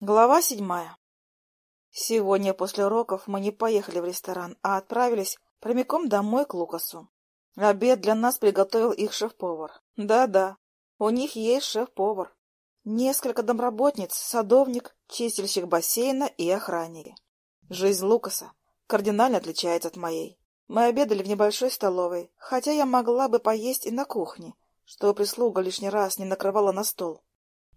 Глава седьмая. Сегодня после уроков мы не поехали в ресторан, а отправились прямиком домой к Лукасу. Обед для нас приготовил их шеф-повар. Да-да, у них есть шеф-повар. Несколько домработниц, садовник, чистильщик бассейна и охранники. Жизнь Лукаса кардинально отличается от моей. Мы обедали в небольшой столовой, хотя я могла бы поесть и на кухне, чтобы прислуга лишний раз не накрывала на стол.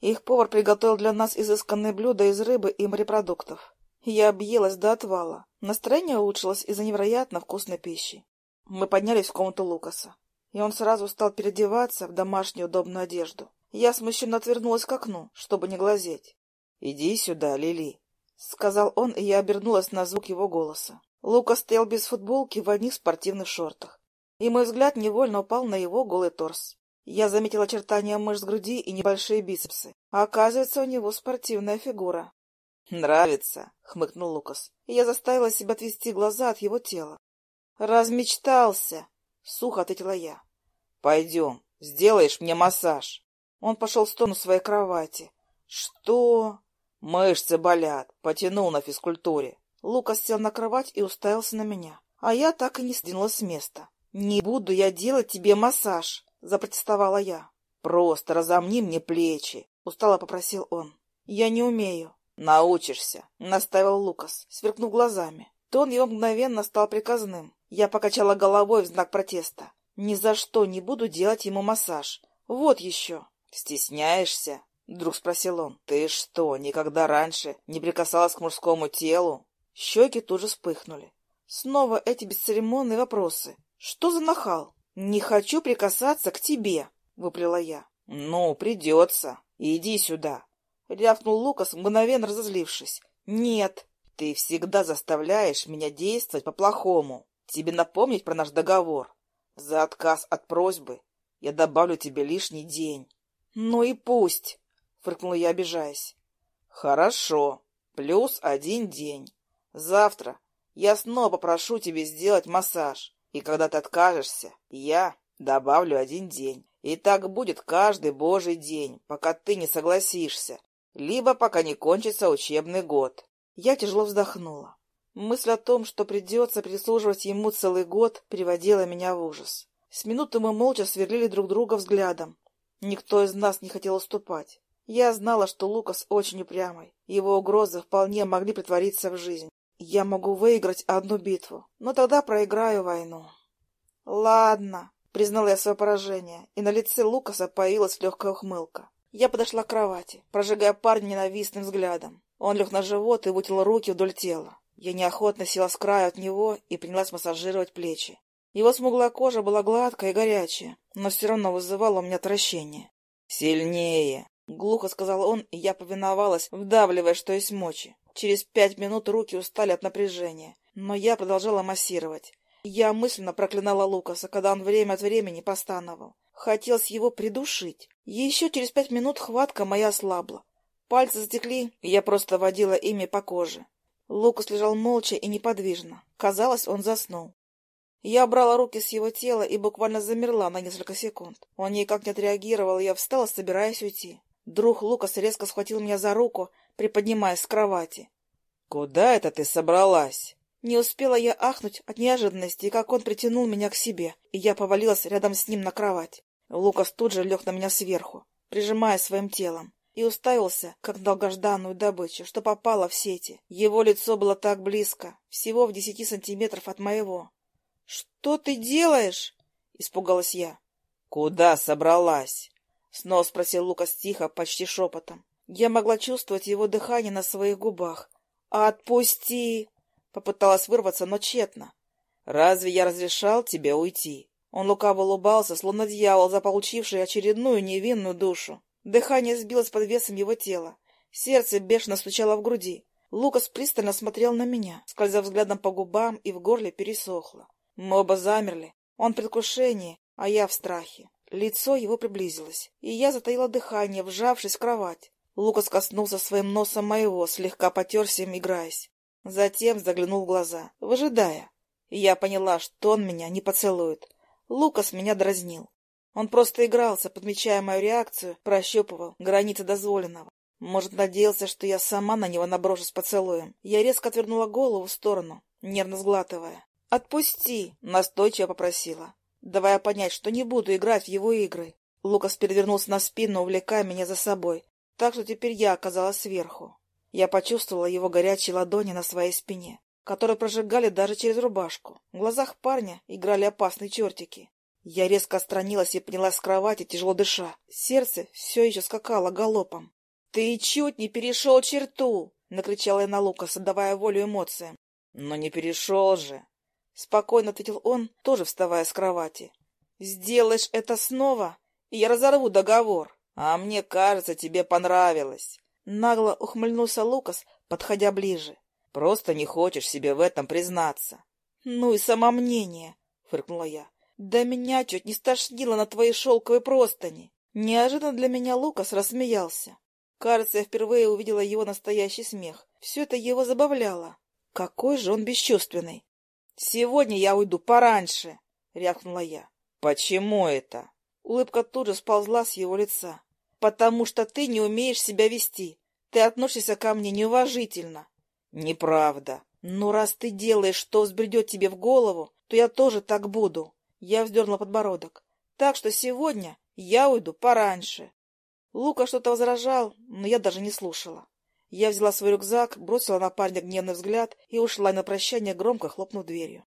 Их повар приготовил для нас изысканные блюда из рыбы и морепродуктов. Я объелась до отвала. Настроение улучшилось из-за невероятно вкусной пищи. Мы поднялись в комнату Лукаса, и он сразу стал переодеваться в домашнюю удобную одежду. Я смущенно отвернулась к окну, чтобы не глазеть. — Иди сюда, Лили, — сказал он, и я обернулась на звук его голоса. Лукас стоял без футболки в одних спортивных шортах, и мой взгляд невольно упал на его голый торс. Я заметил очертания мышц груди и небольшие бицепсы. Оказывается, у него спортивная фигура. «Нравится», — хмыкнул Лукас. Я заставила себя отвести глаза от его тела. «Размечтался», — сухо ответила я. «Пойдем, сделаешь мне массаж». Он пошел в сторону своей кровати. «Что?» «Мышцы болят. Потянул на физкультуре». Лукас сел на кровать и уставился на меня. А я так и не сдвинулась с места. «Не буду я делать тебе массаж», — запротестовала я. «Просто разомни мне плечи», — устало попросил он. «Я не умею». «Научишься», — наставил Лукас, сверкнув глазами. Тон его мгновенно стал приказным. Я покачала головой в знак протеста. «Ни за что не буду делать ему массаж. Вот еще». «Стесняешься?» — вдруг спросил он. «Ты что, никогда раньше не прикасалась к мужскому телу?» Щеки тут же вспыхнули. Снова эти бесцеремонные вопросы. «Что за нахал?» «Не хочу прикасаться к тебе», — выплела я. «Ну, придется. Иди сюда», — рявкнул Лукас, мгновенно разозлившись. «Нет, ты всегда заставляешь меня действовать по-плохому. Тебе напомнить про наш договор. За отказ от просьбы я добавлю тебе лишний день». «Ну и пусть», — фыркнула я, обижаясь. «Хорошо. Плюс один день. Завтра я снова попрошу тебе сделать массаж. И когда ты откажешься, я добавлю один день. И так будет каждый божий день, пока ты не согласишься, либо пока не кончится учебный год. Я тяжело вздохнула. Мысль о том, что придется прислуживать ему целый год, приводила меня в ужас. С минуты мы молча сверлили друг друга взглядом. Никто из нас не хотел уступать. Я знала, что Лукас очень упрямый. Его угрозы вполне могли притвориться в жизнь. Я могу выиграть одну битву, но тогда проиграю войну. Ладно, признала я свое поражение, и на лице Лукаса появилась легкая ухмылка. Я подошла к кровати, прожигая парня ненавистным взглядом. Он лег на живот и вытянул руки вдоль тела. Я неохотно села с краю от него и принялась массажировать плечи. Его смуглая кожа была гладкая и горячая, но все равно вызывала у меня отвращение. «Сильнее!» — глухо сказал он, и я повиновалась, вдавливая, что есть мочи. Через пять минут руки устали от напряжения, но я продолжала массировать. Я мысленно проклинала Лукаса, когда он время от времени постановал. Хотелось его придушить. Еще через пять минут хватка моя ослабла. Пальцы затекли, и я просто водила ими по коже. Лукас лежал молча и неподвижно. Казалось, он заснул. Я брала руки с его тела и буквально замерла на несколько секунд. Он никак не отреагировал, и я встала, собираясь уйти. Друг Лукас резко схватил меня за руку, приподнимаясь с кровати. — Куда это ты собралась? Не успела я ахнуть от неожиданности, как он притянул меня к себе, и я повалилась рядом с ним на кровать. Лукас тут же лег на меня сверху, прижимая своим телом, и уставился, как долгожданную добычу, что попала в сети. Его лицо было так близко, всего в десяти сантиметров от моего. — Что ты делаешь? — испугалась я. — Куда собралась? — снова спросил Лукас тихо, почти шепотом. Я могла чувствовать его дыхание на своих губах. «Отпусти!» Попыталась вырваться, но тщетно. «Разве я разрешал тебе уйти?» Он лукаво улыбался, словно дьявол, заполучивший очередную невинную душу. Дыхание сбилось под весом его тела. Сердце бешено стучало в груди. Лукас пристально смотрел на меня, скользя взглядом по губам, и в горле пересохло. Мы оба замерли. Он в предвкушении, а я в страхе. Лицо его приблизилось, и я затаила дыхание, вжавшись в кровать. Лукас коснулся своим носом моего, слегка потерся им, играясь. Затем заглянул в глаза, выжидая. Я поняла, что он меня не поцелует. Лукас меня дразнил. Он просто игрался, подмечая мою реакцию, прощупывал границы дозволенного. Может, надеялся, что я сама на него наброшусь поцелуем. Я резко отвернула голову в сторону, нервно сглатывая. «Отпусти!» — настойчиво попросила, давая понять, что не буду играть в его игры. Лукас перевернулся на спину, увлекая меня за собой, так что теперь я оказалась сверху. Я почувствовала его горячие ладони на своей спине, которые прожигали даже через рубашку. В глазах парня играли опасные чертики. Я резко отстранилась и поднялась с кровати, тяжело дыша. Сердце все еще скакало галопом. — Ты чуть не перешел черту! — накричала я на Лукаса, давая волю эмоциям. — Но не перешел же! — спокойно ответил он, тоже вставая с кровати. — Сделаешь это снова, и я разорву договор. А мне кажется, тебе понравилось. Нагло ухмыльнулся Лукас, подходя ближе. — Просто не хочешь себе в этом признаться. — Ну и самомнение! — фыркнула я. Да меня чуть не стошнило на твоей шелковой простыни. Неожиданно для меня Лукас рассмеялся. Кажется, я впервые увидела его настоящий смех. Все это его забавляло. Какой же он бесчувственный. «Сегодня я уйду пораньше», — рявкнула я. «Почему это?» Улыбка тут же сползла с его лица. «Потому что ты не умеешь себя вести. Ты относишься ко мне неуважительно». «Неправда. Но раз ты делаешь, что взбредет тебе в голову, то я тоже так буду. Я вздернула подбородок. Так что сегодня я уйду пораньше. Лука что-то возражал, но я даже не слушала. Я взяла свой рюкзак, бросила на парня гневный взгляд и ушла на прощание, громко хлопнув дверью.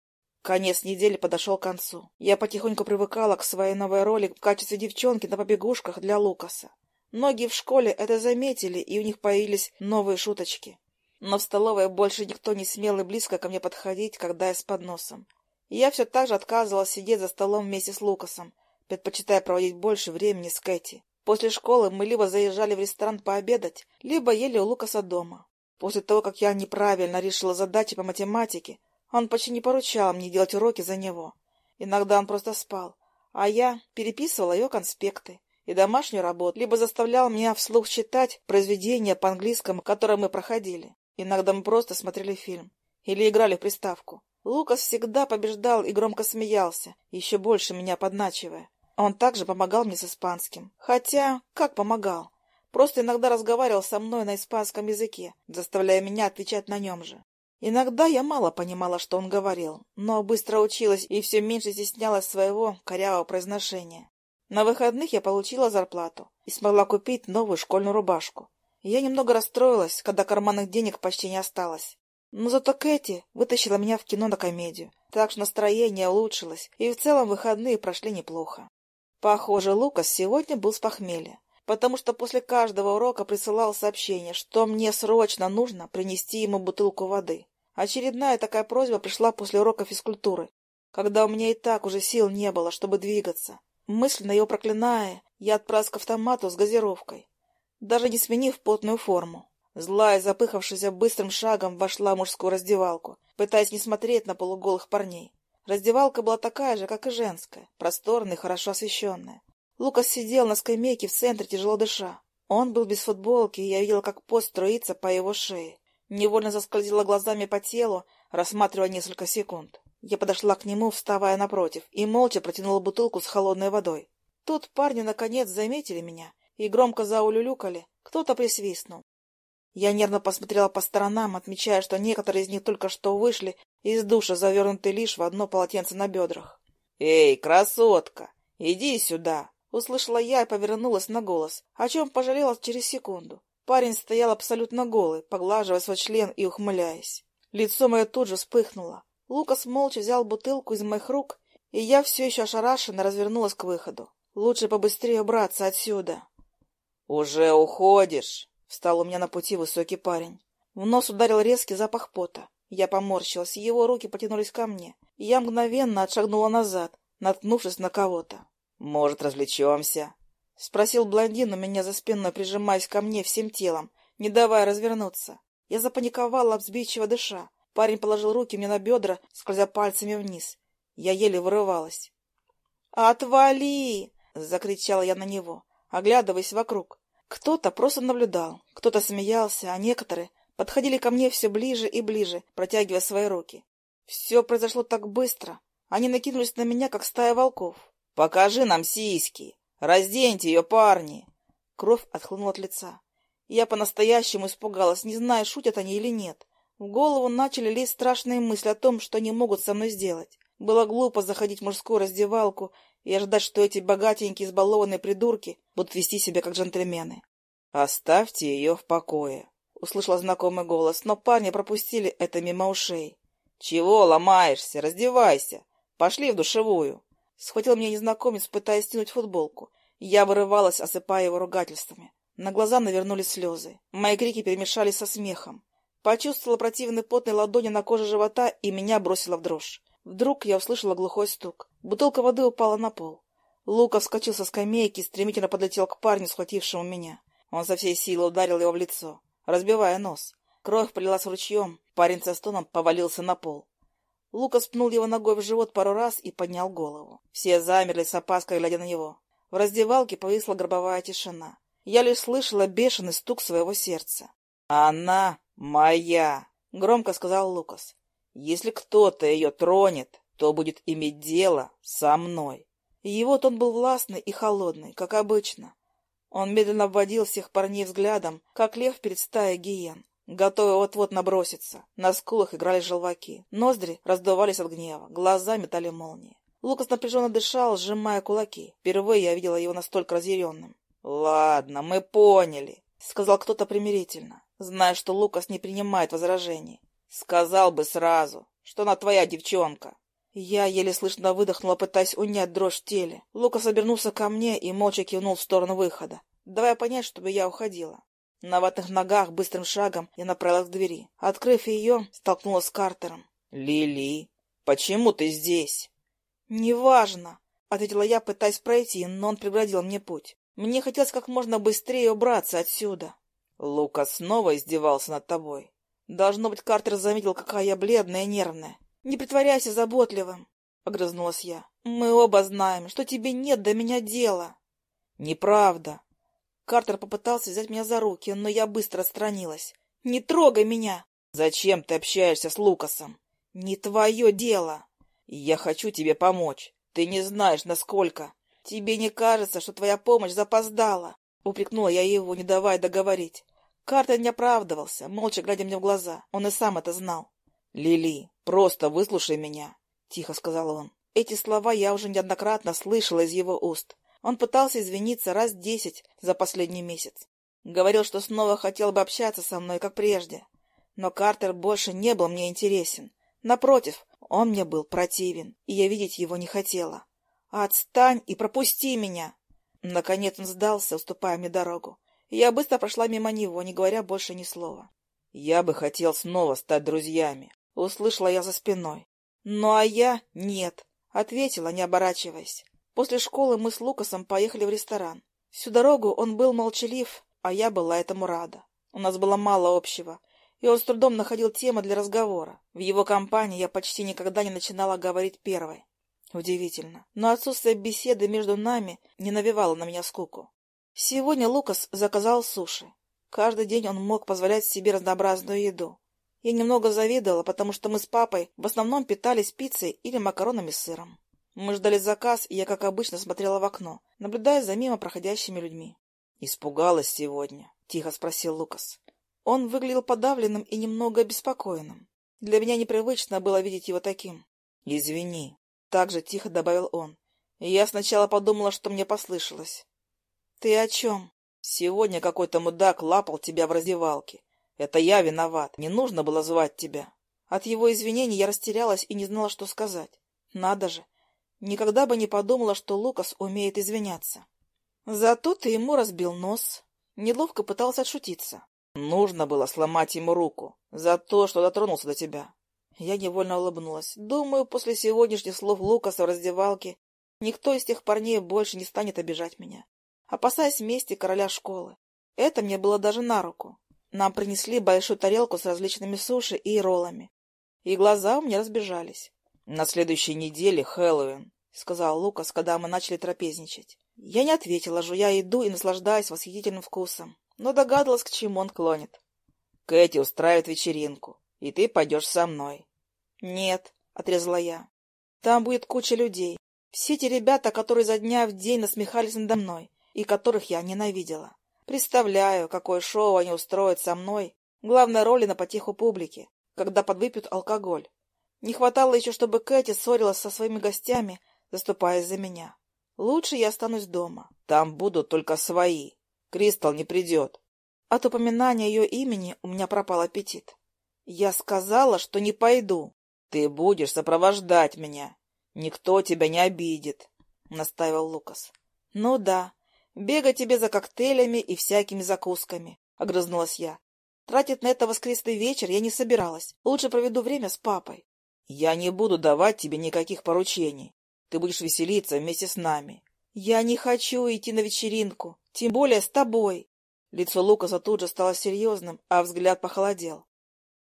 Конец недели подошел к концу. Я потихоньку привыкала к своей новой роли в качестве девчонки на побегушках для Лукаса. Многие в школе это заметили, и у них появились новые шуточки. Но в столовой больше никто не смел и близко ко мне подходить, когда я с подносом. Я все так же отказывалась сидеть за столом вместе с Лукасом, предпочитая проводить больше времени с Кэти. После школы мы либо заезжали в ресторан пообедать, либо ели у Лукаса дома. После того, как я неправильно решила задачи по математике, он почти не поручал мне делать уроки за него. Иногда он просто спал, а я переписывала ее конспекты и домашнюю работу, либо заставлял меня вслух читать произведения по английскому, которые мы проходили. Иногда мы просто смотрели фильм или играли в приставку. Лукас всегда побеждал и громко смеялся, еще больше меня подначивая. Он также помогал мне с испанским. Хотя, как помогал? Просто иногда разговаривал со мной на испанском языке, заставляя меня отвечать на нем же. Иногда я мало понимала, что он говорил, но быстро училась и все меньше стеснялась своего корявого произношения. На выходных я получила зарплату и смогла купить новую школьную рубашку. Я немного расстроилась, когда карманных денег почти не осталось. Но зато Кэти вытащила меня в кино на комедию, так что настроение улучшилось, и в целом выходные прошли неплохо. Похоже, Лукас сегодня был с похмелья, потому что после каждого урока присылал сообщение, что мне срочно нужно принести ему бутылку воды. Очередная такая просьба пришла после урока физкультуры, когда у меня и так уже сил не было, чтобы двигаться. Мысленно его проклиная, я отправилась к автомату с газировкой, даже не сменив потную форму. Злая, запыхавшаяся быстрым шагом, вошла в мужскую раздевалку, пытаясь не смотреть на полуголых парней. Раздевалка была такая же, как и женская, просторная хорошо освещенная. Лукас сидел на скамейке в центре, тяжело дыша. Он был без футболки, и я видела, как пот струится по его шее. Невольно заскользила глазами по телу, рассматривая несколько секунд. Я подошла к нему, вставая напротив, и молча протянула бутылку с холодной водой. Тут парни, наконец, заметили меня и громко заулюлюкали. Кто-то присвистнул. Я нервно посмотрела по сторонам, отмечая, что некоторые из них только что вышли из душа, завернутые лишь в одно полотенце на бедрах. «Эй, красотка, иди сюда!» Услышала я и повернулась на голос, о чем пожалела через секунду. Парень стоял абсолютно голый, поглаживая свой член и ухмыляясь. Лицо мое тут же вспыхнуло. Лукас молча взял бутылку из моих рук, и я все еще ошарашенно развернулась к выходу. Лучше побыстрее убраться отсюда. — Уже уходишь? Встал у меня на пути высокий парень. В нос ударил резкий запах пота. Я поморщилась, его руки потянулись ко мне. Я мгновенно отшагнула назад, наткнувшись на кого-то. «Может, развлечемся?» — спросил блондин у меня за спиной, прижимаясь ко мне всем телом, не давая развернуться. Я запаниковала, взбивчиво дыша. Парень положил руки мне на бедра, скользя пальцами вниз. Я еле вырывалась. «Отвали!» — закричала я на него, оглядываясь вокруг. Кто-то просто наблюдал, кто-то смеялся, а некоторые подходили ко мне все ближе и ближе, протягивая свои руки. Все произошло так быстро. Они накинулись на меня, как стая волков. «Покажи нам сиськи! Разденьте ее, парни!» Кровь отхлынула от лица. Я по-настоящему испугалась, не зная, шутят они или нет. В голову начали лезть страшные мысли о том, что они могут со мной сделать. Было глупо заходить в мужскую раздевалку и ожидать, что эти богатенькие избалованные придурки будут вести себя как джентльмены. «Оставьте ее в покое», — услышала знакомый голос, но парни пропустили это мимо ушей. «Чего ломаешься? Раздевайся! Пошли в душевую!» Схватил меня незнакомец, пытаясь стянуть футболку. Я вырывалась, осыпая его ругательствами. На глаза навернулись слезы. Мои крики перемешались со смехом. Почувствовала противный потной ладони на коже живота и меня бросила в дрожь. Вдруг я услышала глухой стук. Бутылка воды упала на пол. Лука вскочил со скамейки и стремительно подлетел к парню, схватившему меня. Он со всей силы ударил его в лицо, разбивая нос. Кровь полилась ручьем, парень со стоном повалился на пол. Лукас пнул его ногой в живот пару раз и поднял голову. Все замерли с опаской, глядя на него. В раздевалке повисла гробовая тишина. Я лишь слышала бешеный стук своего сердца. «Она моя!» — громко сказал Лукас. Если кто-то ее тронет, то будет иметь дело со мной. И вот он был властный и холодный, как обычно. Он медленно обводил всех парней взглядом, как лев перед стаей гиен, готовый вот-вот наброситься. На скулах играли желваки, ноздри раздувались от гнева, глаза метали молнии. Лукас напряженно дышал, сжимая кулаки. Впервые я видела его настолько разъяренным. — Ладно, мы поняли, — сказал кто-то примирительно, зная, что Лукас не принимает возражений. Сказал бы сразу, что она твоя девчонка. Я еле слышно выдохнула, пытаясь унять дрожь в теле. Лукас обернулся ко мне и молча кивнул в сторону выхода, давая понять, чтобы я уходила. На ватных ногах быстрым шагом я направилась к двери. Открыв ее, столкнулась с Картером. — Лили, почему ты здесь? — Неважно, — ответила я, пытаясь пройти, но он преградил мне путь. Мне хотелось как можно быстрее убраться отсюда. — Лукас снова издевался над тобой. Должно быть, Картер заметил, какая я бледная и нервная. Не притворяйся заботливым, — огрызнулась я. Мы оба знаем, что тебе нет до меня дела. Неправда. Картер попытался взять меня за руки, но я быстро отстранилась. Не трогай меня. Зачем ты общаешься с Лукасом? Не твое дело. Я хочу тебе помочь. Ты не знаешь, насколько. Тебе не кажется, что твоя помощь запоздала? Упрекнула я его, не давая договорить. Картер не оправдывался, молча глядя мне в глаза. Он и сам это знал. — Лили, просто выслушай меня, — тихо сказал он. Эти слова я уже неоднократно слышала из его уст. Он пытался извиниться раз десять за последний месяц. Говорил, что снова хотел бы общаться со мной, как прежде. Но Картер больше не был мне интересен. Напротив, он мне был противен, и я видеть его не хотела. «Отстань и пропусти меня!» Наконец он сдался, уступая мне дорогу. Я быстро прошла мимо него, не говоря больше ни слова. «Я бы хотел снова стать друзьями», — услышала я за спиной. «Ну а я — нет», — ответила, не оборачиваясь. После школы мы с Лукасом поехали в ресторан. Всю дорогу он был молчалив, а я была этому рада. У нас было мало общего, и он с трудом находил темы для разговора. В его компании я почти никогда не начинала говорить первой. Удивительно, но отсутствие беседы между нами не навевало на меня скуку. Сегодня Лукас заказал суши. Каждый день он мог позволять себе разнообразную еду. Я немного завидовала, потому что мы с папой в основном питались пиццей или макаронами с сыром. Мы ждали заказ, и я, как обычно, смотрела в окно, наблюдая за мимо проходящими людьми. «Испугалась сегодня?» — тихо спросил Лукас. Он выглядел подавленным и немного обеспокоенным. Для меня непривычно было видеть его таким. «Извини», — также тихо добавил он. Я сначала подумала, что мне послышалось. «Ты о чем?» «Сегодня какой-то мудак лапал тебя в раздевалке. Это я виноват. Не нужно было звать тебя». От его извинений я растерялась и не знала, что сказать. Надо же. Никогда бы не подумала, что Лукас умеет извиняться. Зато ты ему разбил нос. Неловко пытался отшутиться. Нужно было сломать ему руку за то, что дотронулся до тебя. Я невольно улыбнулась. Думаю, после сегодняшних слов Лукаса в раздевалке никто из тех парней больше не станет обижать меня опасаясь мести короля школы. Это мне было даже на руку. Нам принесли большую тарелку с различными суши и роллами. И глаза у меня разбежались. — На следующей неделе Хэллоуин, — сказал Лукас, когда мы начали трапезничать. Я не ответила, жуя еду и наслаждаясь восхитительным вкусом, но догадалась, к чему он клонит. — Кэти устраивает вечеринку, и ты пойдешь со мной. — Нет, — отрезала я. — Там будет куча людей. Все те ребята, которые за дня в день насмехались надо мной и которых я ненавидела. Представляю, какое шоу они устроят со мной, главной роли на потеху публики, когда подвыпьют алкоголь. Не хватало еще, чтобы Кэти ссорилась со своими гостями, заступаясь за меня. Лучше я останусь дома. Там будут только свои. Кристал не придет. От упоминания ее имени у меня пропал аппетит. Я сказала, что не пойду. Ты будешь сопровождать меня. Никто тебя не обидит, — настаивал Лукас. — Ну да, бегать тебе за коктейлями и всякими закусками, — огрызнулась я. Тратить на это воскресный вечер я не собиралась. Лучше проведу время с папой. — Я не буду давать тебе никаких поручений. Ты будешь веселиться вместе с нами. — Я не хочу идти на вечеринку, тем более с тобой. Лицо Лукаса тут же стало серьезным, а взгляд похолодел.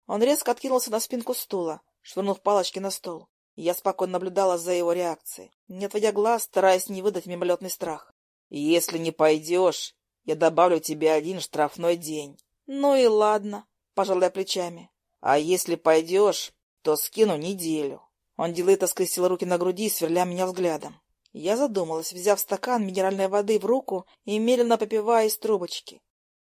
Он резко откинулся на спинку стула, швырнув палочки на стол. Я спокойно наблюдала за его реакцией, не отводя глаз, стараясь не выдать мимолетный страх. «Если не пойдешь, я добавлю тебе один штрафной день». «Ну и ладно», — пожалуй плечами. «А если пойдешь, то скину неделю». Он делито скрестил руки на груди, сверля меня взглядом. Я задумалась, взяв стакан минеральной воды в руку и медленно попивая из трубочки.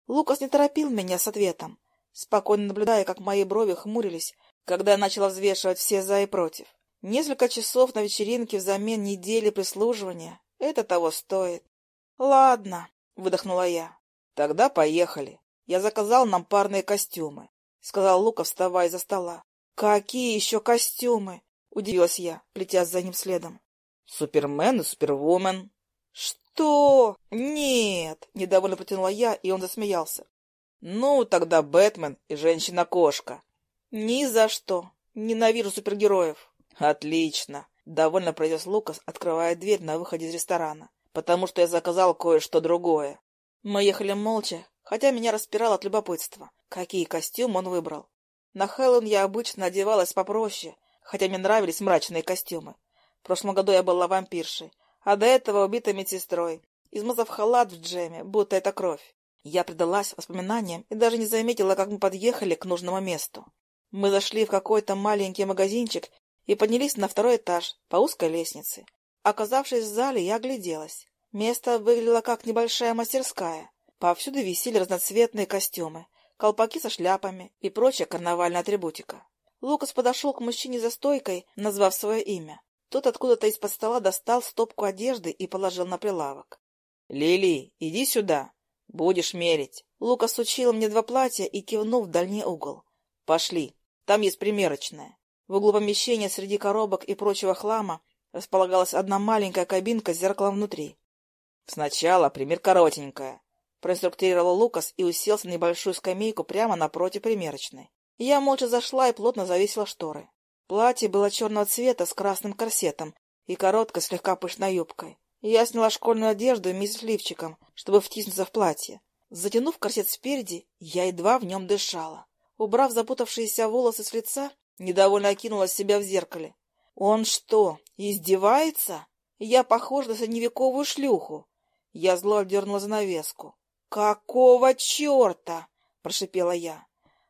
Лукас не торопил меня с ответом, спокойно наблюдая, как мои брови хмурились, когда я начала взвешивать все «за» и «против». Несколько часов на вечеринке взамен недели прислуживания — это того стоит. — Ладно, — выдохнула я. — Тогда поехали. Я заказал нам парные костюмы, — сказал Лука, вставая за стола. — Какие еще костюмы? — удивилась я, плетясь за ним следом. — Супермен и Супервумен. — Что? Нет! — недовольно протянула я, и он засмеялся. — Ну, тогда Бэтмен и Женщина-кошка. — Ни за что. Ненавижу супергероев. — Отлично! — довольно произнес Лукас, открывая дверь на выходе из ресторана. — Потому что я заказал кое-что другое. Мы ехали молча, хотя меня распирало от любопытства. Какие костюмы он выбрал? На Хэллоуин я обычно одевалась попроще, хотя мне нравились мрачные костюмы. В прошлом году я была вампиршей, а до этого убитой медсестрой, измазав халат в джеме, будто это кровь. Я предалась воспоминаниям и даже не заметила, как мы подъехали к нужному месту. Мы зашли в какой-то маленький магазинчик и поднялись на второй этаж по узкой лестнице. Оказавшись в зале, я огляделась. Место выглядело как небольшая мастерская. Повсюду висели разноцветные костюмы, колпаки со шляпами и прочая карнавальная атрибутика. Лукас подошел к мужчине за стойкой, назвав свое имя. Тот откуда-то из-под стола достал стопку одежды и положил на прилавок. — Лили, иди сюда. Будешь мерить. Лукас учил мне два платья и кивнул в дальний угол. — Пошли. Там есть примерочная. В углу помещения среди коробок и прочего хлама располагалась одна маленькая кабинка с зеркалом внутри. — Сначала пример коротенькая, — проинструктировал Лукас и уселся на небольшую скамейку прямо напротив примерочной. Я молча зашла и плотно завесила шторы. Платье было черного цвета с красным корсетом и короткой, слегка пышной юбкой. Я сняла школьную одежду вместе с лифчиком, чтобы втиснуться в платье. Затянув корсет спереди, я едва в нем дышала. Убрав запутавшиеся волосы с лица, недовольно окинула себя в зеркале. Он что, издевается? Я похожа на средневековую шлюху. Я зло отдернула занавеску. «Какого черта?» — прошипела я.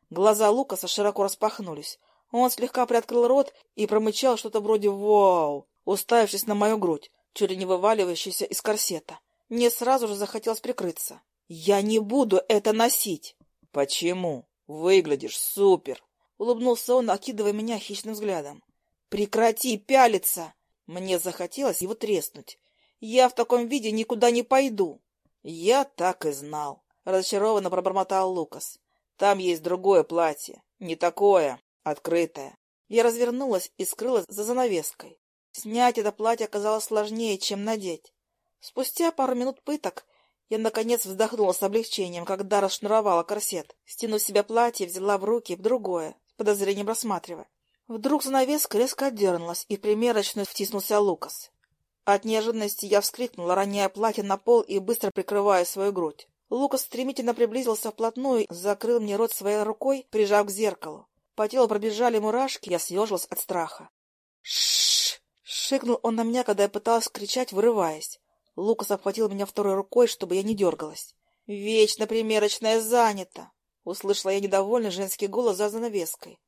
Глаза Лукаса широко распахнулись. Он слегка приоткрыл рот и промычал что-то вроде «Вау!», уставившись на мою грудь, чуть ли не вываливающуюся из корсета. Мне сразу же захотелось прикрыться. «Я не буду это носить!» «Почему? Выглядишь супер!» Улыбнулся он, окидывая меня хищным взглядом. «Прекрати пялиться!» Мне захотелось его треснуть. «Я в таком виде никуда не пойду!» «Я так и знал!» Разочарованно пробормотал Лукас. «Там есть другое платье. Не такое, открытое». Я развернулась и скрылась за занавеской. Снять это платье оказалось сложнее, чем надеть. Спустя пару минут пыток я, наконец, вздохнула с облегчением, когда расшнуровала корсет. Стянув себя платье, взяла в руки другое, с подозрением рассматривая. Вдруг занавеска резко отдернулась, и в примерочную втиснулся Лукас. От неожиданности я вскрикнула, роняя платье на пол и быстро прикрывая свою грудь. Лукас стремительно приблизился вплотную, закрыл мне рот своей рукой, прижав к зеркалу. По телу пробежали мурашки, я съежилась от страха. Шш! шикнул он на меня, когда я пыталась кричать, вырываясь. Лукас обхватил меня второй рукой, чтобы я не дергалась. «Вечно примерочная занята!» — услышала я недовольный женский голос за занавеской.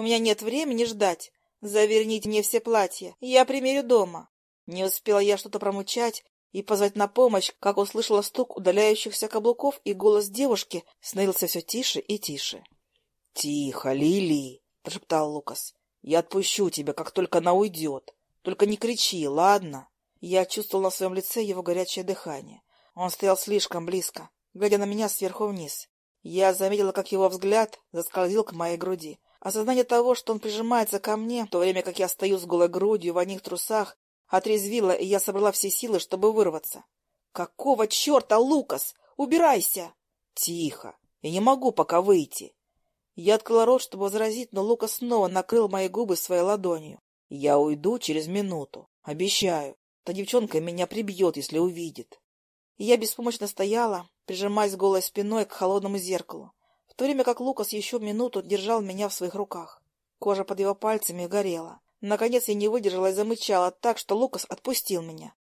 «У меня нет времени ждать. Заверните мне все платья, я примерю дома». Не успела я что-то промучать, и позвать на помощь, как услышала стук удаляющихся каблуков, и голос девушки становился все тише и тише. — Тихо, Лили, — прошептал Лукас. — Я отпущу тебя, как только она уйдет. Только не кричи, ладно? Я чувствовал на своем лице его горячее дыхание. Он стоял слишком близко, глядя на меня сверху вниз. Я заметила, как его взгляд заскользил к моей груди. Осознание того, что он прижимается ко мне, в то время как я стою с голой грудью в одних трусах, отрезвило, и я собрала все силы, чтобы вырваться. «Какого черта, Лукас? Убирайся!» «Тихо! Я не могу пока выйти!» Я открыла рот, чтобы возразить, но Лукас снова накрыл мои губы своей ладонью. «Я уйду через минуту. Обещаю. Та девчонка меня прибьет, если увидит». И я беспомощно стояла, прижимаясь голой спиной к холодному зеркалу, в то время как Лукас еще минуту держал меня в своих руках. Кожа под его пальцами горела. Наконец я не выдержала и замычала так, что Лукас отпустил меня.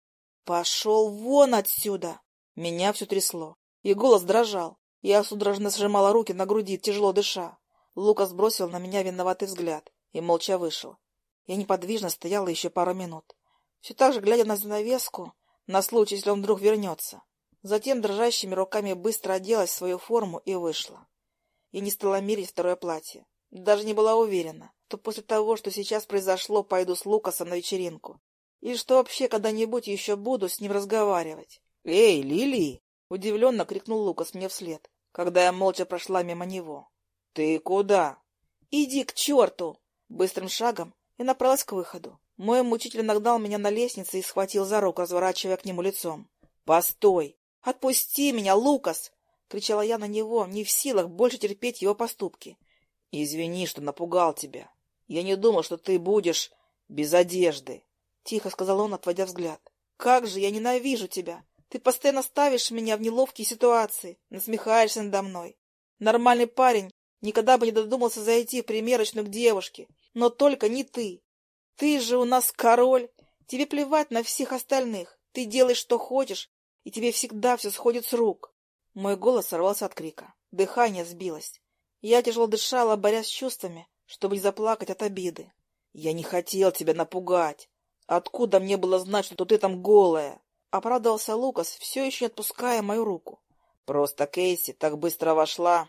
«Пошел вон отсюда!» Меня все трясло, и голос дрожал. Я судорожно сжимала руки на груди, тяжело дыша. Лукас бросил на меня виноватый взгляд и молча вышел. Я неподвижно стояла еще пару минут, все так же глядя на занавеску, на случай, если он вдруг вернется. Затем дрожащими руками быстро оделась в свою форму и вышла. Я не стала мерить второе платье. Даже не была уверена, что после того, что сейчас произошло, пойду с Лукасом на вечеринку. И что вообще когда-нибудь еще буду с ним разговаривать. «Эй, Лили!» — удивленно крикнул Лукас мне вслед, когда я молча прошла мимо него. «Ты куда?» «Иди к черту!» Быстрым шагом и направилась к выходу. Мой мучитель нагнал меня на лестнице и схватил за руку, разворачивая к нему лицом. «Постой!» «Отпусти меня, Лукас!» — кричала я на него, не в силах больше терпеть его поступки. «Извини, что напугал тебя. Я не думал, что ты будешь без одежды», — тихо сказал он, отводя взгляд. «Как же я ненавижу тебя! Ты постоянно ставишь меня в неловкие ситуации, насмехаешься надо мной. Нормальный парень никогда бы не додумался зайти в примерочную к девушке, но только не ты. Ты же у нас король, тебе плевать на всех остальных, ты делаешь, что хочешь, и тебе всегда все сходит с рук. Мой голос сорвался от крика. Дыхание сбилось. Я тяжело дышала, борясь с чувствами, чтобы не заплакать от обиды. Я не хотел тебя напугать. Откуда мне было знать, что ты там голая? Оправдывался Лукас, все еще не отпуская мою руку. Просто Кейси так быстро вошла,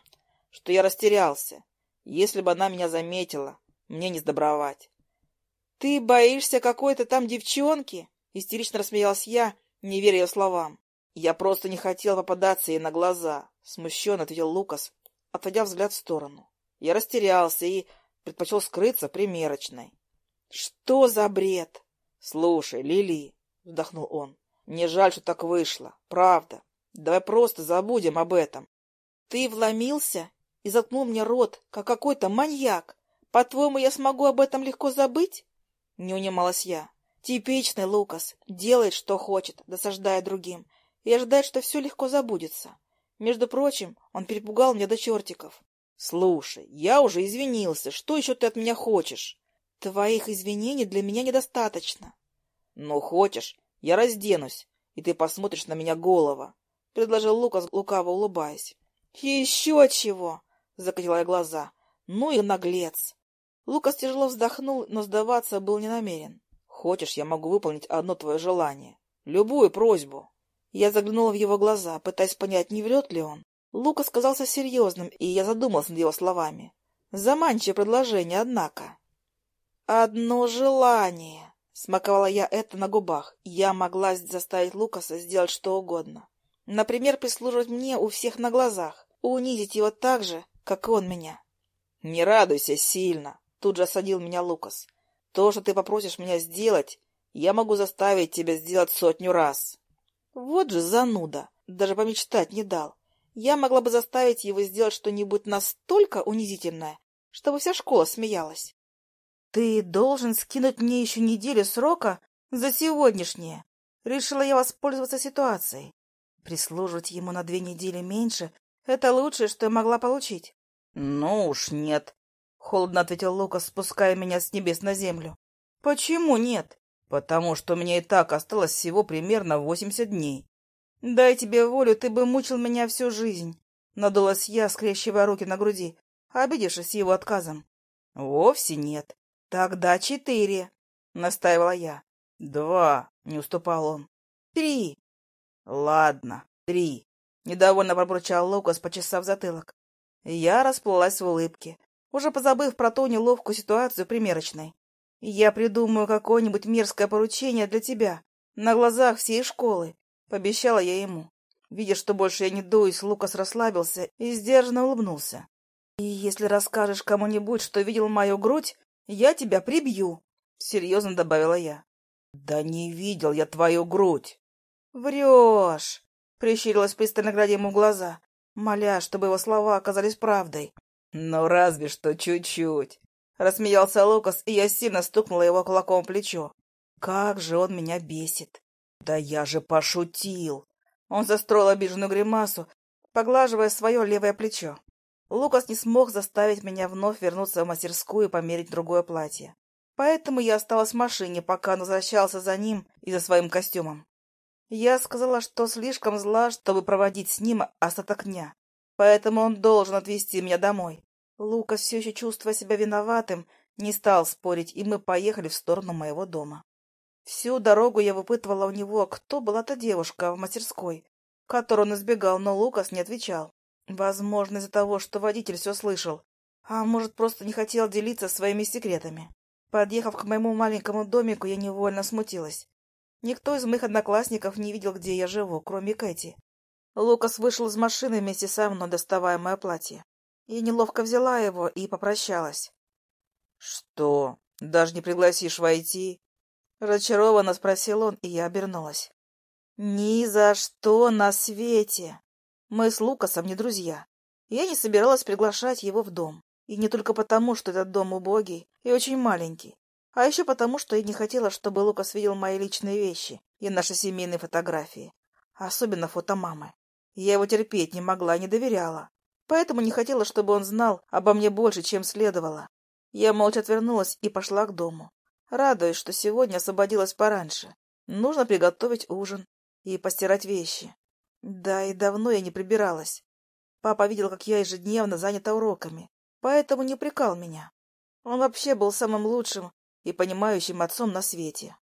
что я растерялся. Если бы она меня заметила, мне не сдобровать. — Ты боишься какой-то там девчонки? — истерично рассмеялась я, не веря ее словам. Я просто не хотел попадаться ей на глаза, — смущенно ответил Лукас, отводя взгляд в сторону. Я растерялся и предпочел скрыться примерочной. — Что за бред? — Слушай, Лили, — вздохнул он, — мне жаль, что так вышло, правда. Давай просто забудем об этом. — Ты вломился и заткнул мне рот, как какой-то маньяк. По-твоему, я смогу об этом легко забыть? Не унималась я. Типичный Лукас. Делает, что хочет, досаждая другим и ожидает, что все легко забудется. Между прочим, он перепугал меня до чертиков. — Слушай, я уже извинился. Что еще ты от меня хочешь? — Твоих извинений для меня недостаточно. — Ну, хочешь, я разденусь, и ты посмотришь на меня голова, — предложил Лукас, лукаво улыбаясь. — Еще чего! — закатила я глаза. — Ну и наглец! Лукас тяжело вздохнул, но сдаваться был не намерен. — Хочешь, я могу выполнить одно твое желание? Любую просьбу. Я заглянула в его глаза, пытаясь понять, не врет ли он. Лукас казался серьезным, и я задумался над его словами. Заманчивое предложение, однако. «Одно желание!» — смаковала я это на губах. Я могла заставить Лукаса сделать что угодно. Например, прислуживать мне у всех на глазах, унизить его так же, как он меня. «Не радуйся сильно!» — тут же осадил меня Лукас. «То, что ты попросишь меня сделать, я могу заставить тебя сделать сотню раз». Вот же зануда, даже помечтать не дал. Я могла бы заставить его сделать что-нибудь настолько унизительное, чтобы вся школа смеялась. Ты должен скинуть мне еще неделю срока за сегодняшнее. Решила я воспользоваться ситуацией. Прислуживать ему на две недели меньше — это лучшее, что я могла получить. — Ну уж нет, — холодно ответил Лукас, спуская меня с небес на землю. — Почему нет? Потому что мне и так осталось всего примерно восемьдесят дней. Дай тебе волю, ты бы мучил меня всю жизнь. Надулась я, скрещивая руки на груди, обидевшись его отказом. Вовсе нет. Тогда четыре, настаивала я. Два, не уступал он. Три. Ладно, три. Недовольно пробурчал Лукас, почесав затылок. Я расплылась в улыбке, уже позабыв про ту неловкую ситуацию примерочной. Я придумаю какое-нибудь мерзкое поручение для тебя, на глазах всей школы, — пообещала я ему. Видя, что больше я не дуюсь, Лукас расслабился и сдержанно улыбнулся. — И если расскажешь кому-нибудь, что видел мою грудь, я тебя прибью, — серьезно добавила я. — Да не видел я твою грудь. — Врешь, — прищурилась пристально глядя ему в глаза, моля, чтобы его слова оказались правдой. — Ну, разве что чуть-чуть. Рассмеялся Лукас, и я сильно стукнула его кулаком в плечо. Как же он меня бесит. Да я же пошутил. Он застроил обиженную гримасу, поглаживая свое левое плечо. Лукас не смог заставить меня вновь вернуться в мастерскую и померить другое платье. Поэтому я осталась в машине, пока он возвращался за ним и за своим костюмом. Я сказала, что слишком зла, чтобы проводить с ним остаток дня, поэтому он должен отвезти меня домой. Лукас, все еще чувствуя себя виноватым, не стал спорить, и мы поехали в сторону моего дома. Всю дорогу я выпытывала у него, кто была та девушка в мастерской, которую он избегал, но Лукас не отвечал. Возможно, из-за того, что водитель все слышал, а может, просто не хотел делиться своими секретами. Подъехав к моему маленькому домику, я невольно смутилась. Никто из моих одноклассников не видел, где я живу, кроме Кэти. Лукас вышел из машины вместе со мной, доставая мое платье. Я неловко взяла его и попрощалась. — Что, даже не пригласишь войти? Разочарованно спросил он, и я обернулась. «Ни за что на свете! Мы с Лукасом не друзья. Я не собиралась приглашать его в дом. И не только потому, что этот дом убогий и очень маленький, а еще потому, что я не хотела, чтобы Лукас видел мои личные вещи и наши семейные фотографии, особенно фото мамы. Я его терпеть не могла не доверяла, поэтому не хотела, чтобы он знал обо мне больше, чем следовало. Я молча отвернулась и пошла к дому. Радуюсь, что сегодня освободилась пораньше. Нужно приготовить ужин и постирать вещи. Да, и давно я не прибиралась. Папа видел, как я ежедневно занята уроками, поэтому не упрекал меня. Он вообще был самым лучшим и понимающим отцом на свете.